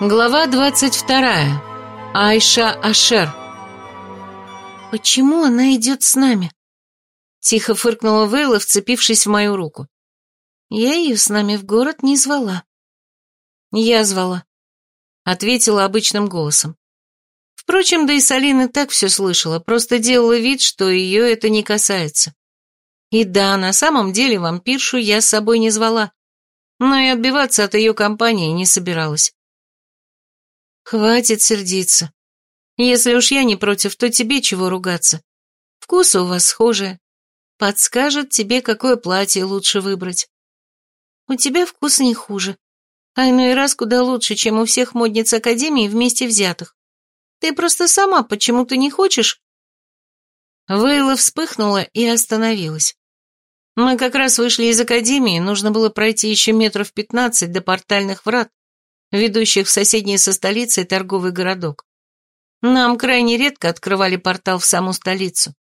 Глава 22. Айша Ашер. «Почему она идет с нами?» Тихо фыркнула Вейла, вцепившись в мою руку. «Я ее с нами в город не звала». «Я звала», — ответила обычным голосом. Впрочем, да и Салина так все слышала, просто делала вид, что ее это не касается. И да, на самом деле вампиршу я с собой не звала, но и отбиваться от ее компании не собиралась. Хватит сердиться. Если уж я не против, то тебе чего ругаться. Вкусы у вас схожие. Подскажет тебе, какое платье лучше выбрать. У тебя вкус не хуже, а иной раз куда лучше, чем у всех модниц Академии вместе взятых. Ты просто сама почему-то не хочешь?» Вейла вспыхнула и остановилась. Мы как раз вышли из Академии, нужно было пройти еще метров пятнадцать до портальных врат, ведущих в соседний со столицей торговый городок. Нам крайне редко открывали портал в саму столицу.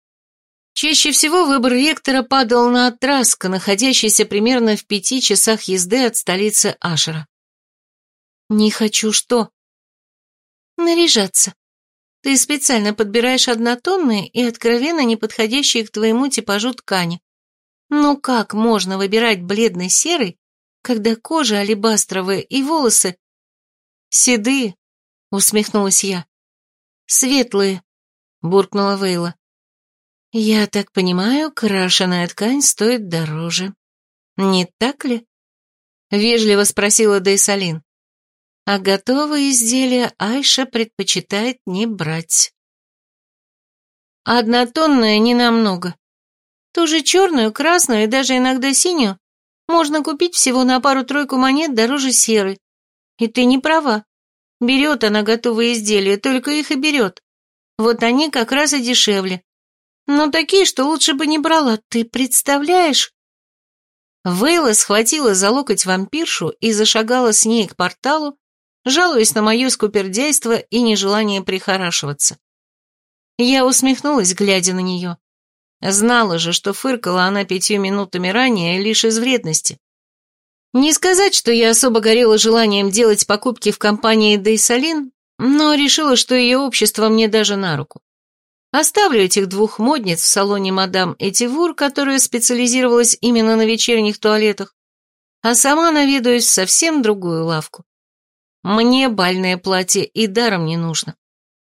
Чаще всего выбор ректора падал на Атраск, находящийся примерно в пяти часах езды от столицы Ашера. «Не хочу что?» «Наряжаться. Ты специально подбираешь однотонные и откровенно неподходящие к твоему типажу ткани. Ну как можно выбирать бледно-серый, когда кожа алебастровая и волосы «Седые», — усмехнулась я. «Светлые», — буркнула Вейла. «Я так понимаю, крашеная ткань стоит дороже. Не так ли?» — вежливо спросила Дейсалин. А готовые изделия Айша предпочитает не брать. Однотонная не намного. Ту же черную, красную и даже иногда синюю можно купить всего на пару-тройку монет дороже серой, и ты не права. Берет она готовые изделия, только их и берет. Вот они как раз и дешевле. Но такие, что лучше бы не брала, ты представляешь? Вейла схватила за локоть вампиршу и зашагала с ней к порталу, жалуясь на мое скупердяйство и нежелание прихорашиваться. Я усмехнулась, глядя на нее. Знала же, что фыркала она пятью минутами ранее лишь из вредности. Не сказать, что я особо горела желанием делать покупки в компании Дейсалин, но решила, что ее общество мне даже на руку. Оставлю этих двух модниц в салоне мадам Этивур, которая специализировалась именно на вечерних туалетах, а сама наведаюсь в совсем другую лавку. Мне бальное платье и даром не нужно.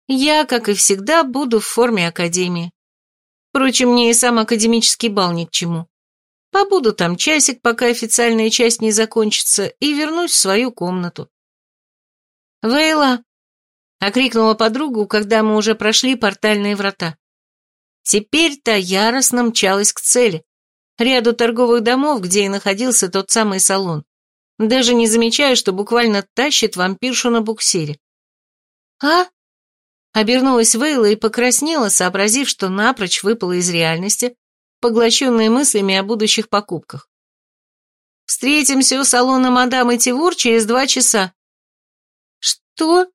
Я, как и всегда, буду в форме академии. Впрочем, мне и сам академический бал ни к чему. Побуду там часик, пока официальная часть не закончится, и вернусь в свою комнату. «Вейла!» — окрикнула подругу, когда мы уже прошли портальные врата. Теперь та яростно мчалась к цели, ряду торговых домов, где и находился тот самый салон, даже не замечая, что буквально тащит вампиршу на буксире. «А?» Обернулась Вейла и покраснела, сообразив, что напрочь выпала из реальности, поглощенные мыслями о будущих покупках. «Встретимся у салона мадам Этивур через два часа». «Что?»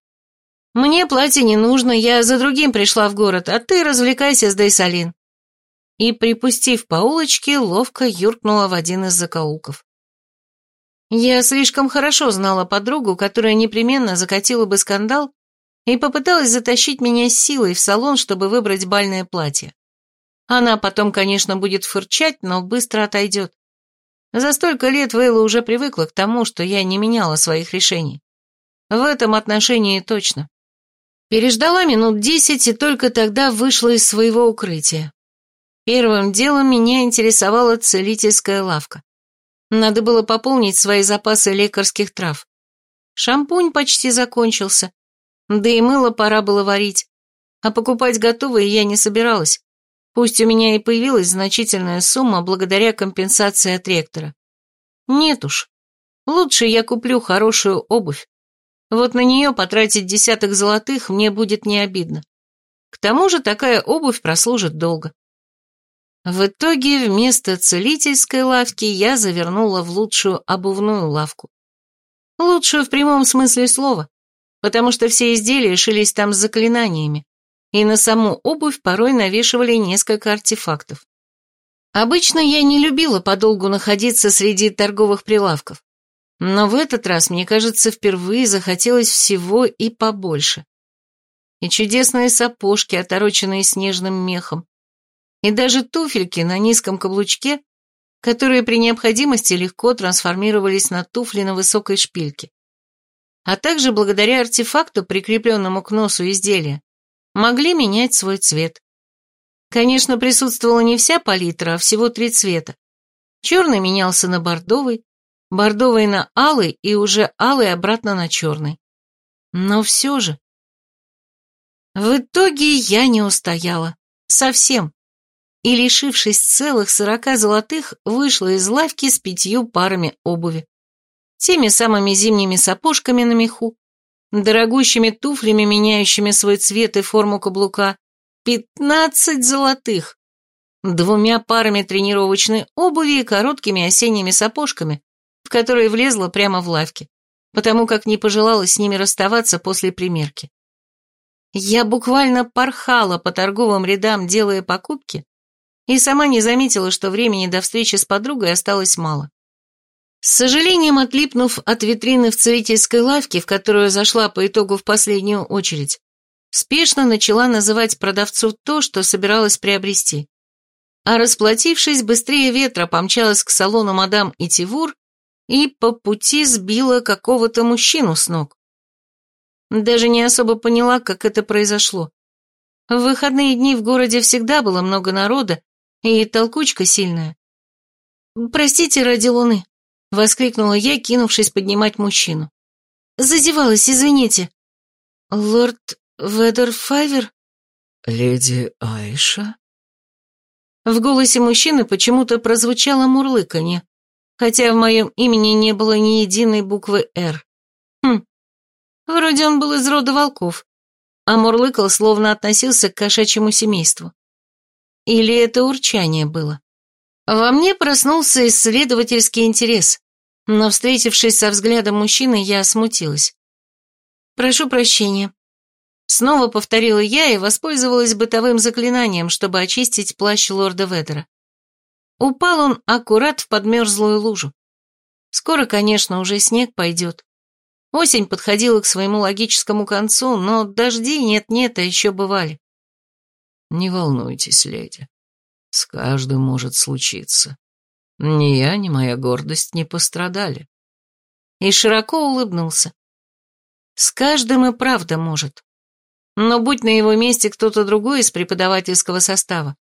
«Мне платье не нужно, я за другим пришла в город, а ты развлекайся с Дейсалин». И, припустив по улочке, ловко юркнула в один из закоулков. Я слишком хорошо знала подругу, которая непременно закатила бы скандал и попыталась затащить меня силой в салон, чтобы выбрать бальное платье. Она потом, конечно, будет фырчать, но быстро отойдет. За столько лет Вейла уже привыкла к тому, что я не меняла своих решений. В этом отношении точно. Переждала минут десять и только тогда вышла из своего укрытия. Первым делом меня интересовала целительская лавка. Надо было пополнить свои запасы лекарских трав. Шампунь почти закончился, да и мыло пора было варить, а покупать готовые я не собиралась. Пусть у меня и появилась значительная сумма благодаря компенсации от ректора. Нет уж. Лучше я куплю хорошую обувь. Вот на нее потратить десяток золотых мне будет не обидно. К тому же такая обувь прослужит долго. В итоге вместо целительской лавки я завернула в лучшую обувную лавку. Лучшую в прямом смысле слова, потому что все изделия шились там с заклинаниями и на саму обувь порой навешивали несколько артефактов. Обычно я не любила подолгу находиться среди торговых прилавков. Но в этот раз, мне кажется, впервые захотелось всего и побольше. И чудесные сапожки, отороченные снежным мехом, и даже туфельки на низком каблучке, которые при необходимости легко трансформировались на туфли на высокой шпильке. А также благодаря артефакту, прикрепленному к носу изделия, могли менять свой цвет. Конечно, присутствовала не вся палитра, а всего три цвета. Черный менялся на бордовый, бордовый на алый и уже алый обратно на черный. Но все же... В итоге я не устояла. Совсем и, лишившись целых сорока золотых, вышла из лавки с пятью парами обуви. Теми самыми зимними сапожками на меху, дорогущими туфлями, меняющими свой цвет и форму каблука, пятнадцать золотых, двумя парами тренировочной обуви и короткими осенними сапожками, в которые влезла прямо в лавке, потому как не пожелала с ними расставаться после примерки. Я буквально порхала по торговым рядам, делая покупки, и сама не заметила, что времени до встречи с подругой осталось мало. С сожалением отлипнув от витрины в целительской лавке, в которую зашла по итогу в последнюю очередь, спешно начала называть продавцу то, что собиралась приобрести. А расплатившись, быстрее ветра помчалась к салону мадам Итивур и по пути сбила какого-то мужчину с ног. Даже не особо поняла, как это произошло. В выходные дни в городе всегда было много народа, и толкучка сильная. «Простите ради луны», — воскликнула я, кинувшись поднимать мужчину. «Зазевалась, извините». «Лорд Ведерфайвер?» «Леди Айша?» В голосе мужчины почему-то прозвучало мурлыканье, хотя в моем имени не было ни единой буквы «Р». Хм, вроде он был из рода волков, а мурлыкал словно относился к кошачьему семейству. Или это урчание было? Во мне проснулся исследовательский интерес, но, встретившись со взглядом мужчины, я смутилась. «Прошу прощения». Снова повторила я и воспользовалась бытовым заклинанием, чтобы очистить плащ лорда Ведера. Упал он аккурат в подмерзлую лужу. Скоро, конечно, уже снег пойдет. Осень подходила к своему логическому концу, но дожди нет-нет, а еще бывали. Не волнуйтесь, леди. С каждым может случиться. Ни я, ни моя гордость не пострадали. И широко улыбнулся. С каждым и правда может. Но будь на его месте кто-то другой из преподавательского состава,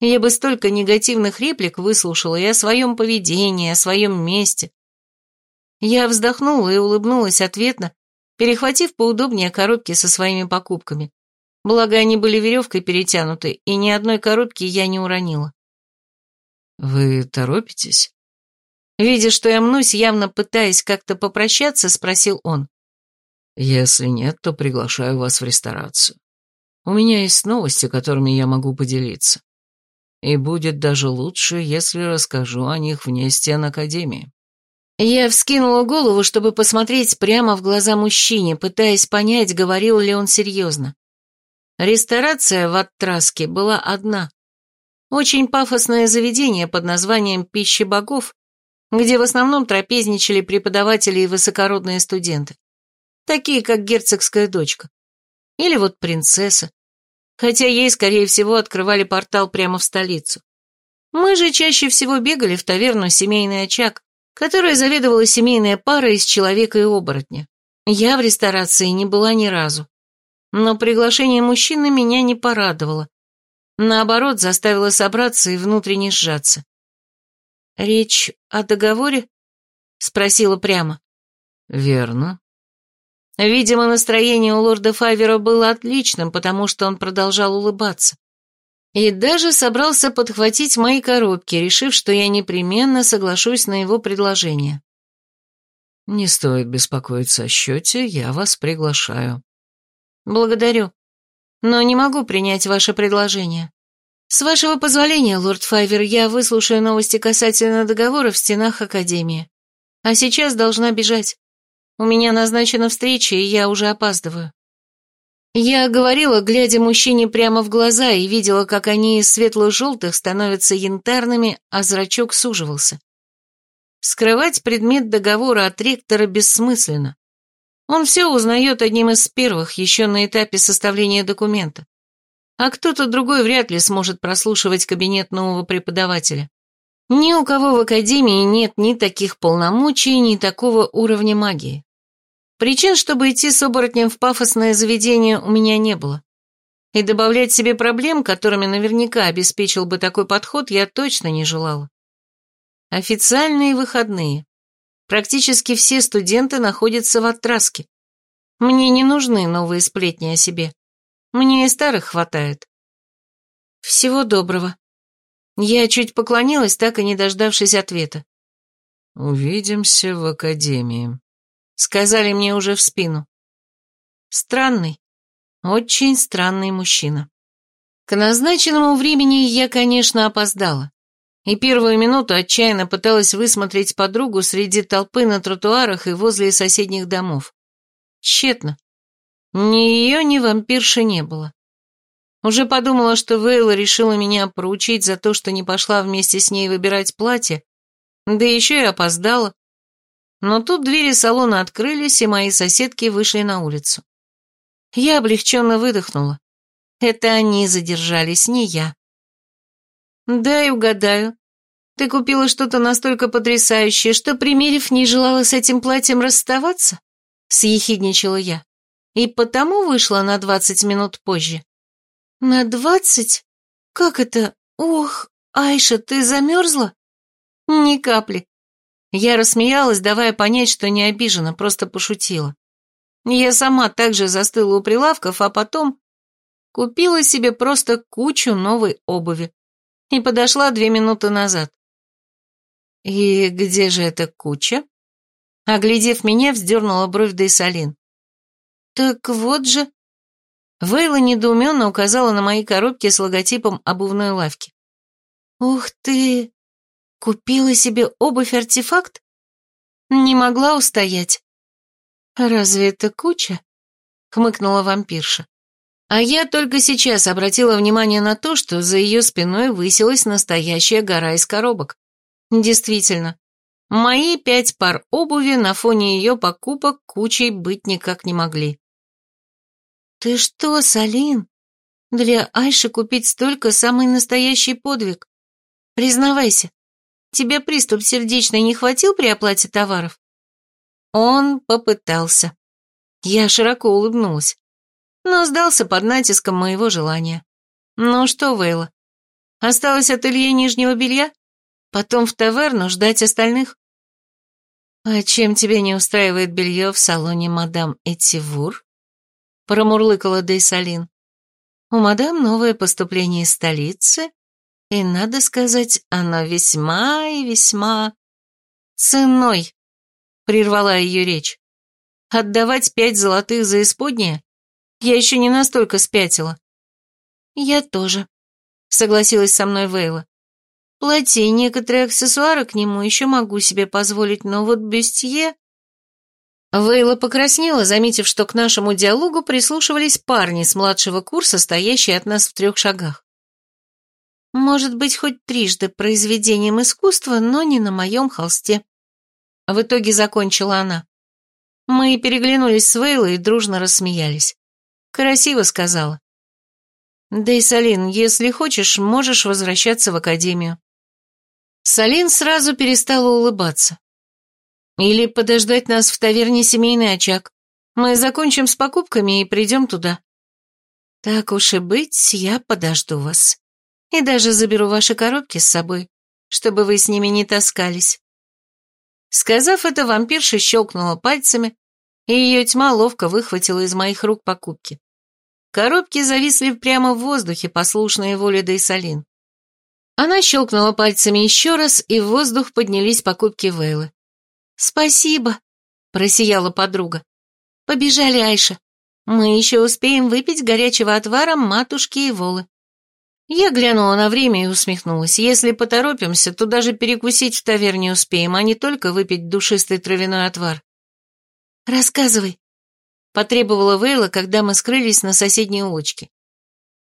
я бы столько негативных реплик выслушала и о своем поведении, о своем месте. Я вздохнула и улыбнулась ответно, перехватив поудобнее коробки со своими покупками. Благо, они были веревкой перетянуты, и ни одной коробки я не уронила. «Вы торопитесь?» Видя, что я мнусь, явно пытаясь как-то попрощаться, спросил он. «Если нет, то приглашаю вас в ресторацию. У меня есть новости, которыми я могу поделиться. И будет даже лучше, если расскажу о них вне стен Академии». Я вскинула голову, чтобы посмотреть прямо в глаза мужчине, пытаясь понять, говорил ли он серьезно. Ресторация в Аттраске была одна. Очень пафосное заведение под названием «Пищи богов», где в основном трапезничали преподаватели и высокородные студенты, такие как герцогская дочка. Или вот принцесса, хотя ей, скорее всего, открывали портал прямо в столицу. Мы же чаще всего бегали в таверну «Семейный очаг», которая заведовала семейная пара из человека и оборотня. Я в ресторации не была ни разу. Но приглашение мужчины меня не порадовало. Наоборот, заставило собраться и внутренне сжаться. «Речь о договоре?» — спросила прямо. «Верно». Видимо, настроение у лорда Файвера было отличным, потому что он продолжал улыбаться. И даже собрался подхватить мои коробки, решив, что я непременно соглашусь на его предложение. «Не стоит беспокоиться о счете, я вас приглашаю», «Благодарю, но не могу принять ваше предложение. С вашего позволения, лорд Файвер, я выслушаю новости касательно договора в стенах Академии. А сейчас должна бежать. У меня назначена встреча, и я уже опаздываю». Я говорила, глядя мужчине прямо в глаза, и видела, как они из светло-желтых становятся янтарными, а зрачок суживался. Скрывать предмет договора от ректора бессмысленно. Он все узнает одним из первых, еще на этапе составления документа. А кто-то другой вряд ли сможет прослушивать кабинет нового преподавателя. Ни у кого в академии нет ни таких полномочий, ни такого уровня магии. Причин, чтобы идти с оборотнем в пафосное заведение, у меня не было. И добавлять себе проблем, которыми наверняка обеспечил бы такой подход, я точно не желала. Официальные выходные. Практически все студенты находятся в оттраске. Мне не нужны новые сплетни о себе. Мне и старых хватает. Всего доброго. Я чуть поклонилась, так и не дождавшись ответа. «Увидимся в академии», — сказали мне уже в спину. Странный, очень странный мужчина. К назначенному времени я, конечно, опоздала. И первую минуту отчаянно пыталась высмотреть подругу среди толпы на тротуарах и возле соседних домов. Тщетно. Ни ее, ни вампирши не было. Уже подумала, что Вейла решила меня проучить за то, что не пошла вместе с ней выбирать платье, да еще и опоздала. Но тут двери салона открылись, и мои соседки вышли на улицу. Я облегченно выдохнула. Это они задержались, не я. «Дай угадаю. Ты купила что-то настолько потрясающее, что, примерив, не желала с этим платьем расставаться?» Съехидничала я. «И потому вышла на двадцать минут позже». «На двадцать? Как это? Ох, Айша, ты замерзла?» «Ни капли». Я рассмеялась, давая понять, что не обижена, просто пошутила. Я сама также застыла у прилавков, а потом купила себе просто кучу новой обуви и подошла две минуты назад. «И где же эта куча?» Оглядев меня, вздернула бровь Дейсалин. «Так вот же...» Вейла недоуменно указала на мои коробки с логотипом обувной лавки. «Ух ты! Купила себе обувь-артефакт? Не могла устоять. «Разве это куча?» — хмыкнула вампирша. А я только сейчас обратила внимание на то, что за ее спиной высилась настоящая гора из коробок. Действительно, мои пять пар обуви на фоне ее покупок кучей быть никак не могли. «Ты что, Салин? Для Айши купить столько — самый настоящий подвиг. Признавайся, тебе приступ сердечный не хватил при оплате товаров?» Он попытался. Я широко улыбнулась, но сдался под натиском моего желания. Ну что, Вейла, осталось ателье нижнего белья? Потом в таверну ждать остальных? А чем тебе не устраивает белье в салоне мадам Этивур? Промурлыкала Дейсалин. У мадам новое поступление из столицы, и, надо сказать, оно весьма и весьма ценой прервала ее речь. Отдавать пять золотых за исподнее? Я еще не настолько спятила. Я тоже, согласилась со мной Вейла. Платье и некоторые аксессуары к нему еще могу себе позволить, но вот бюстье... Вейла покраснела, заметив, что к нашему диалогу прислушивались парни с младшего курса, стоящие от нас в трех шагах. Может быть, хоть трижды произведением искусства, но не на моем холсте. В итоге закончила она. Мы переглянулись с Вейлой и дружно рассмеялись. Красиво сказала. Да и Салин, если хочешь, можешь возвращаться в академию. Салин сразу перестала улыбаться. Или подождать нас в таверне «Семейный очаг». Мы закончим с покупками и придем туда. Так уж и быть, я подожду вас. И даже заберу ваши коробки с собой, чтобы вы с ними не таскались. Сказав это, вампирша щелкнула пальцами, и ее тьма ловко выхватила из моих рук покупки. Коробки зависли прямо в воздухе, послушные воле Дейсалин. Она щелкнула пальцами еще раз, и в воздух поднялись покупки Вейлы. «Спасибо», — просияла подруга. «Побежали, Айша. Мы еще успеем выпить горячего отвара матушки и волы». Я глянула на время и усмехнулась. Если поторопимся, то даже перекусить в таверне успеем, а не только выпить душистый травяной отвар. «Рассказывай», — потребовала Вейла, когда мы скрылись на соседней улочке.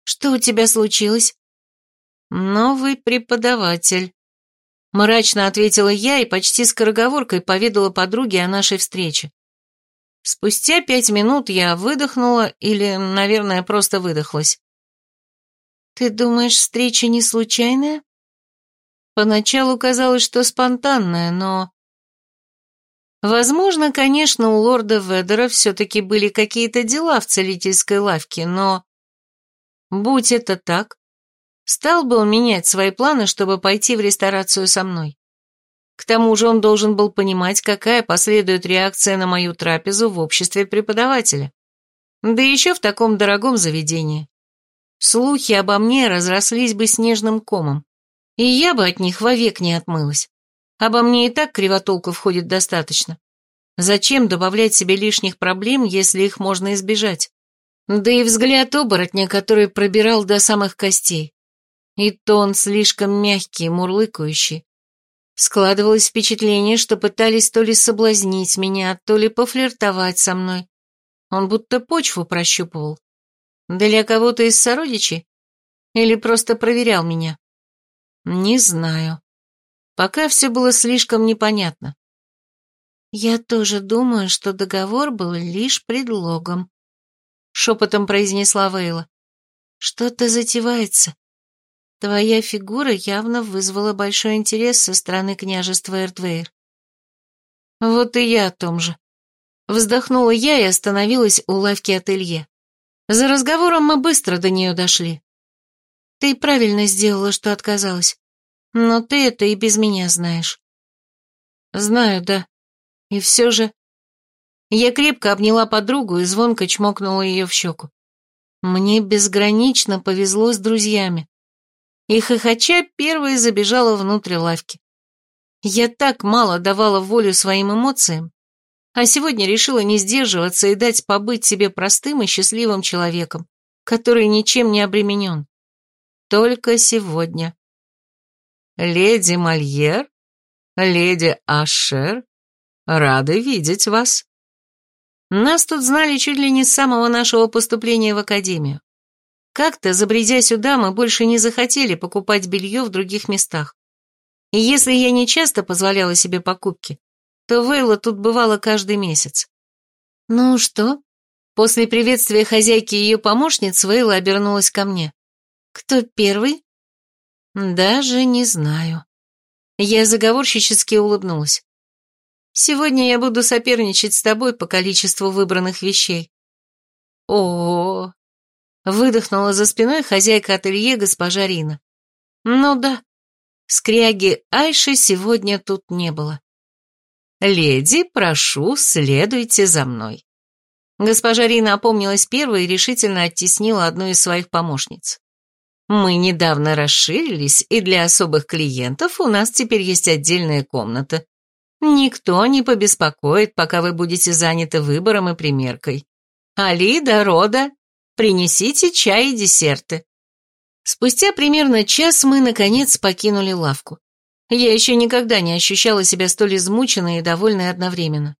«Что у тебя случилось?» «Новый преподаватель». Мрачно ответила я и почти скороговоркой поведала подруге о нашей встрече. Спустя пять минут я выдохнула или, наверное, просто выдохлась. «Ты думаешь, встреча не случайная?» Поначалу казалось, что спонтанная, но... Возможно, конечно, у лорда Ведера все-таки были какие-то дела в целительской лавке, но... Будь это так, стал бы он менять свои планы, чтобы пойти в ресторацию со мной. К тому же он должен был понимать, какая последует реакция на мою трапезу в обществе преподавателя. Да еще в таком дорогом заведении. Слухи обо мне разрослись бы снежным комом, и я бы от них вовек не отмылась. Обо мне и так кривотолков ходит достаточно. Зачем добавлять себе лишних проблем, если их можно избежать? Да и взгляд оборотня, который пробирал до самых костей. И тон слишком мягкий, мурлыкающий, Складывалось впечатление, что пытались то ли соблазнить меня, то ли пофлиртовать со мной. Он будто почву прощупывал. Для кого-то из сородичей? Или просто проверял меня? Не знаю. Пока все было слишком непонятно. Я тоже думаю, что договор был лишь предлогом. Шепотом произнесла Вейла. Что-то затевается. Твоя фигура явно вызвала большой интерес со стороны княжества Эрдвейр. Вот и я о том же. Вздохнула я и остановилась у лавки ателье. За разговором мы быстро до нее дошли. Ты правильно сделала, что отказалась. Но ты это и без меня знаешь. Знаю, да. И все же... Я крепко обняла подругу и звонко чмокнула ее в щеку. Мне безгранично повезло с друзьями и хохоча первой забежала внутрь лавки. Я так мало давала волю своим эмоциям, а сегодня решила не сдерживаться и дать побыть себе простым и счастливым человеком, который ничем не обременен. Только сегодня. «Леди Мольер, леди Ашер, рады видеть вас». Нас тут знали чуть ли не с самого нашего поступления в академию. Как-то, забредя сюда, мы больше не захотели покупать белье в других местах. И если я не часто позволяла себе покупки, то Вейла тут бывала каждый месяц. «Ну что?» После приветствия хозяйки и ее помощниц Вейла обернулась ко мне. «Кто первый?» «Даже не знаю». Я заговорщически улыбнулась. «Сегодня я буду соперничать с тобой по количеству выбранных вещей». «О, Выдохнула за спиной хозяйка ателье госпожа Рина. Ну да, скряги Айши сегодня тут не было. «Леди, прошу, следуйте за мной». Госпожа Рина опомнилась первой и решительно оттеснила одну из своих помощниц. «Мы недавно расширились, и для особых клиентов у нас теперь есть отдельная комната. Никто не побеспокоит, пока вы будете заняты выбором и примеркой. Алида, Рода, Принесите чай и десерты». Спустя примерно час мы, наконец, покинули лавку. Я еще никогда не ощущала себя столь измученной и довольной одновременно.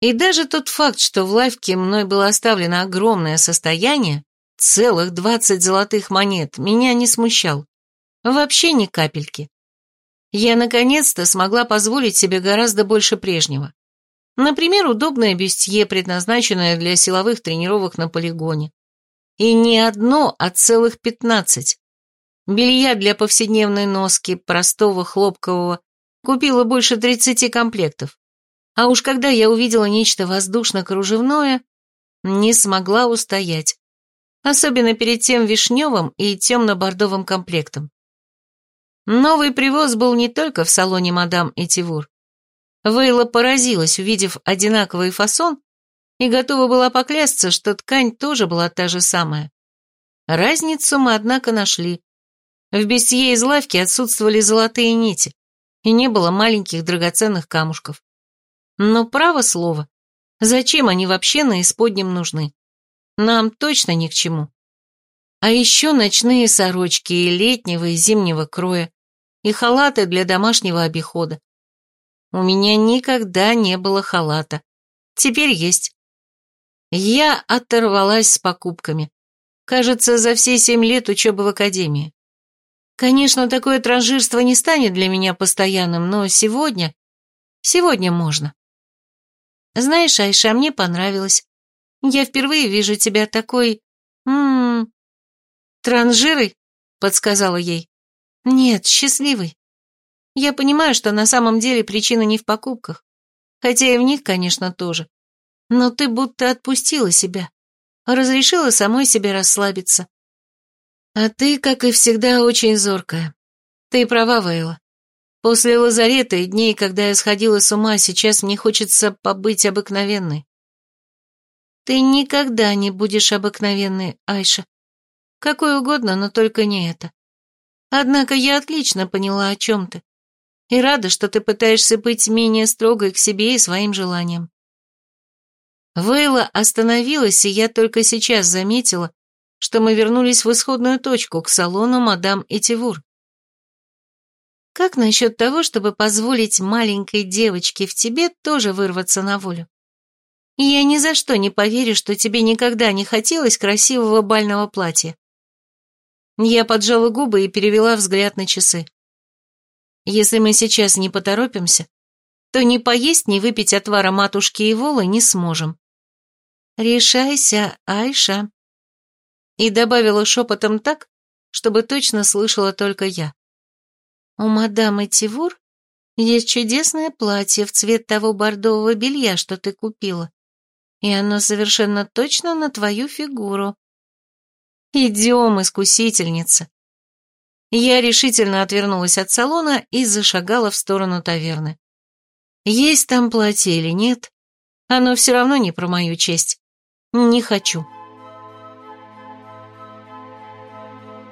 И даже тот факт, что в лавке мной было оставлено огромное состояние, целых двадцать золотых монет, меня не смущал. Вообще ни капельки. Я наконец-то смогла позволить себе гораздо больше прежнего. Например, удобное бюстье, предназначенное для силовых тренировок на полигоне. И не одно, а целых пятнадцать. Белья для повседневной носки, простого хлопкового, купила больше тридцати комплектов. А уж когда я увидела нечто воздушно-кружевное, не смогла устоять. Особенно перед тем вишневым и темно-бордовым комплектом. Новый привоз был не только в салоне мадам Этивур. Вейла поразилась, увидев одинаковый фасон и готова была поклясться, что ткань тоже была та же самая. Разницу мы, однако, нашли. В бестие из лавки отсутствовали золотые нити, и не было маленьких драгоценных камушков. Но право слово, зачем они вообще на исподнем нужны? Нам точно ни к чему. А еще ночные сорочки и летнего, и зимнего кроя, и халаты для домашнего обихода. У меня никогда не было халата. Теперь есть. Я оторвалась с покупками. Кажется, за все семь лет учебы в академии. Конечно, такое транжирство не станет для меня постоянным, но сегодня... Сегодня можно. Знаешь, Айша, мне понравилось. Я впервые вижу тебя такой... Ммм... Транжирой, подсказала ей. Нет, счастливый. Я понимаю, что на самом деле причина не в покупках. Хотя и в них, конечно, тоже. Но ты будто отпустила себя. Разрешила самой себе расслабиться. А ты, как и всегда, очень зоркая. Ты права, Вейла. После лазарета и дней, когда я сходила с ума, сейчас мне хочется побыть обыкновенной. Ты никогда не будешь обыкновенной, Айша. Какой угодно, но только не это. Однако я отлично поняла, о чем ты. И рада, что ты пытаешься быть менее строгой к себе и своим желаниям. Вейла остановилась, и я только сейчас заметила, что мы вернулись в исходную точку, к салону мадам Этивур. Как насчет того, чтобы позволить маленькой девочке в тебе тоже вырваться на волю? Я ни за что не поверю, что тебе никогда не хотелось красивого бального платья. Я поджала губы и перевела взгляд на часы. Если мы сейчас не поторопимся, то ни поесть, ни выпить отвара матушки и волы не сможем. Решайся, Айша и добавила шепотом так, чтобы точно слышала только я. У мадам Этивур есть чудесное платье в цвет того бордового белья, что ты купила, и оно совершенно точно на твою фигуру. Идем, искусительница. Я решительно отвернулась от салона и зашагала в сторону таверны. Есть там платье или нет, оно все равно не про мою честь. Не хочу.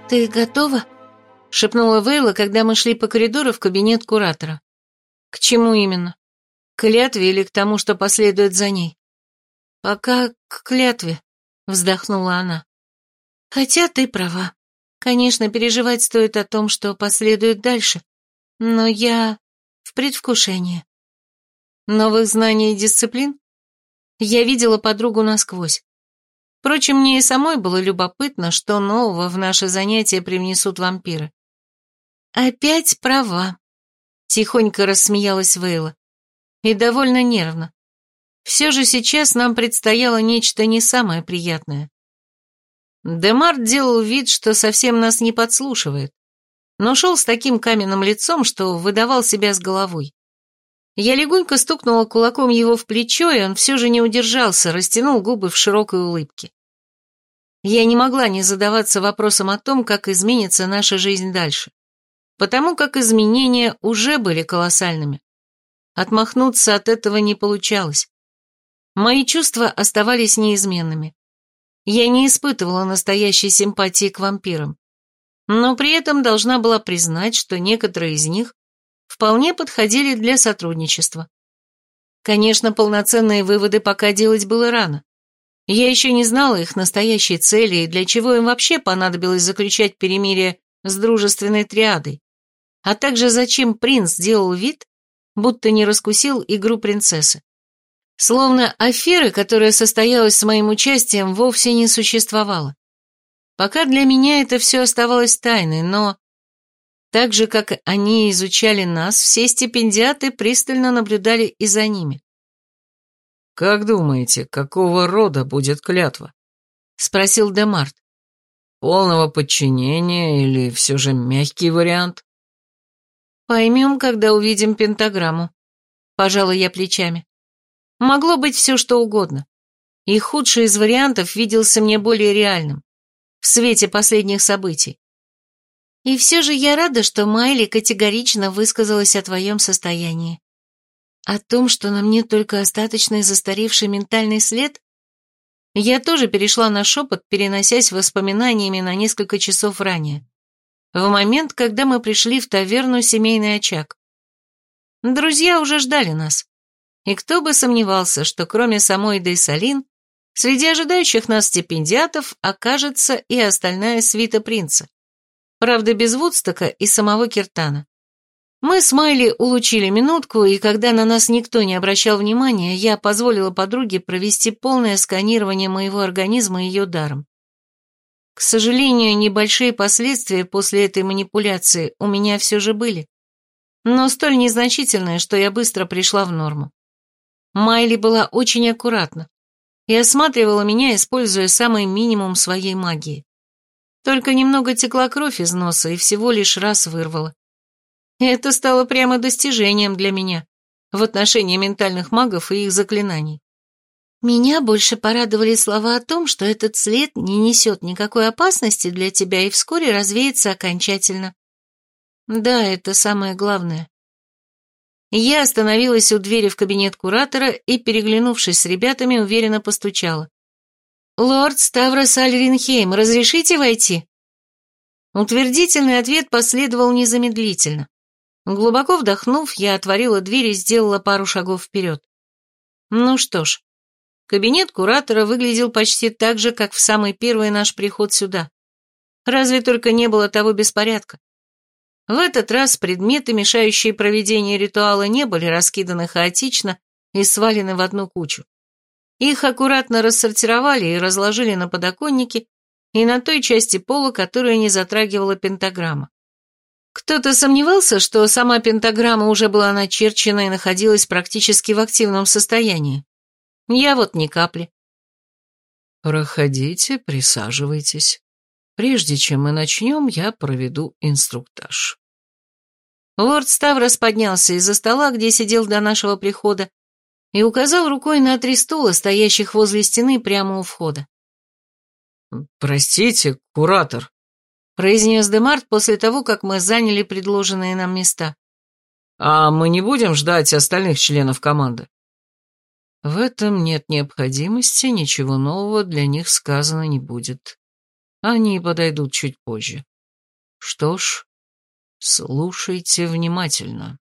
«Ты готова?» — шепнула Вейла, когда мы шли по коридору в кабинет куратора. «К чему именно? К клятве или к тому, что последует за ней?» «Пока к клятве», — вздохнула она. «Хотя ты права. Конечно, переживать стоит о том, что последует дальше, но я в предвкушении. Новых знаний и дисциплин? Я видела подругу насквозь. Впрочем, мне и самой было любопытно, что нового в наше занятие привнесут вампиры. «Опять права», — тихонько рассмеялась Вейла. И довольно нервно. Все же сейчас нам предстояло нечто не самое приятное. Демарт делал вид, что совсем нас не подслушивает, но шел с таким каменным лицом, что выдавал себя с головой. Я легонько стукнула кулаком его в плечо, и он все же не удержался, растянул губы в широкой улыбке. Я не могла не задаваться вопросом о том, как изменится наша жизнь дальше, потому как изменения уже были колоссальными. Отмахнуться от этого не получалось. Мои чувства оставались неизменными. Я не испытывала настоящей симпатии к вампирам, но при этом должна была признать, что некоторые из них вполне подходили для сотрудничества. Конечно, полноценные выводы пока делать было рано. Я еще не знала их настоящей цели и для чего им вообще понадобилось заключать перемирие с дружественной триадой, а также зачем принц делал вид, будто не раскусил игру принцессы. Словно аферы, которая состоялась с моим участием, вовсе не существовало. Пока для меня это все оставалось тайной, но так же, как они изучали нас, все стипендиаты пристально наблюдали и за ними. «Как думаете, какого рода будет клятва?» — спросил Демарт. «Полного подчинения или все же мягкий вариант?» «Поймем, когда увидим пентаграмму», — пожала я плечами. «Могло быть все, что угодно. И худший из вариантов виделся мне более реальным, в свете последних событий. И все же я рада, что Майли категорично высказалась о твоем состоянии. О том, что на мне только остаточный застаревший ментальный след? Я тоже перешла на шепот, переносясь воспоминаниями на несколько часов ранее. В момент, когда мы пришли в таверну «Семейный очаг». Друзья уже ждали нас. И кто бы сомневался, что кроме самой Дейсалин, среди ожидающих нас стипендиатов окажется и остальная свита принца. Правда, без Вудстока и самого Киртана. Мы с Майли улучили минутку, и когда на нас никто не обращал внимания, я позволила подруге провести полное сканирование моего организма ее даром. К сожалению, небольшие последствия после этой манипуляции у меня все же были, но столь незначительные, что я быстро пришла в норму. Майли была очень аккуратна и осматривала меня, используя самый минимум своей магии. Только немного текла кровь из носа и всего лишь раз вырвала. Это стало прямо достижением для меня в отношении ментальных магов и их заклинаний. Меня больше порадовали слова о том, что этот след не несет никакой опасности для тебя и вскоре развеется окончательно. Да, это самое главное. Я остановилась у двери в кабинет куратора и, переглянувшись с ребятами, уверенно постучала. «Лорд Ставрос Альринхейм, разрешите войти?» Утвердительный ответ последовал незамедлительно. Глубоко вдохнув, я отворила дверь и сделала пару шагов вперед. Ну что ж, кабинет куратора выглядел почти так же, как в самый первый наш приход сюда. Разве только не было того беспорядка. В этот раз предметы, мешающие проведению ритуала, не были раскиданы хаотично и свалены в одну кучу. Их аккуратно рассортировали и разложили на подоконнике и на той части пола, которая не затрагивала пентаграмма. Кто-то сомневался, что сама пентаграмма уже была начерчена и находилась практически в активном состоянии. Я вот ни капли. «Проходите, присаживайтесь. Прежде чем мы начнем, я проведу инструктаж». Лорд Ставрос поднялся из-за стола, где сидел до нашего прихода, и указал рукой на три стула, стоящих возле стены прямо у входа. «Простите, куратор», — произнес Демарт после того, как мы заняли предложенные нам места. «А мы не будем ждать остальных членов команды?» В этом нет необходимости, ничего нового для них сказано не будет. Они подойдут чуть позже. Что ж, слушайте внимательно.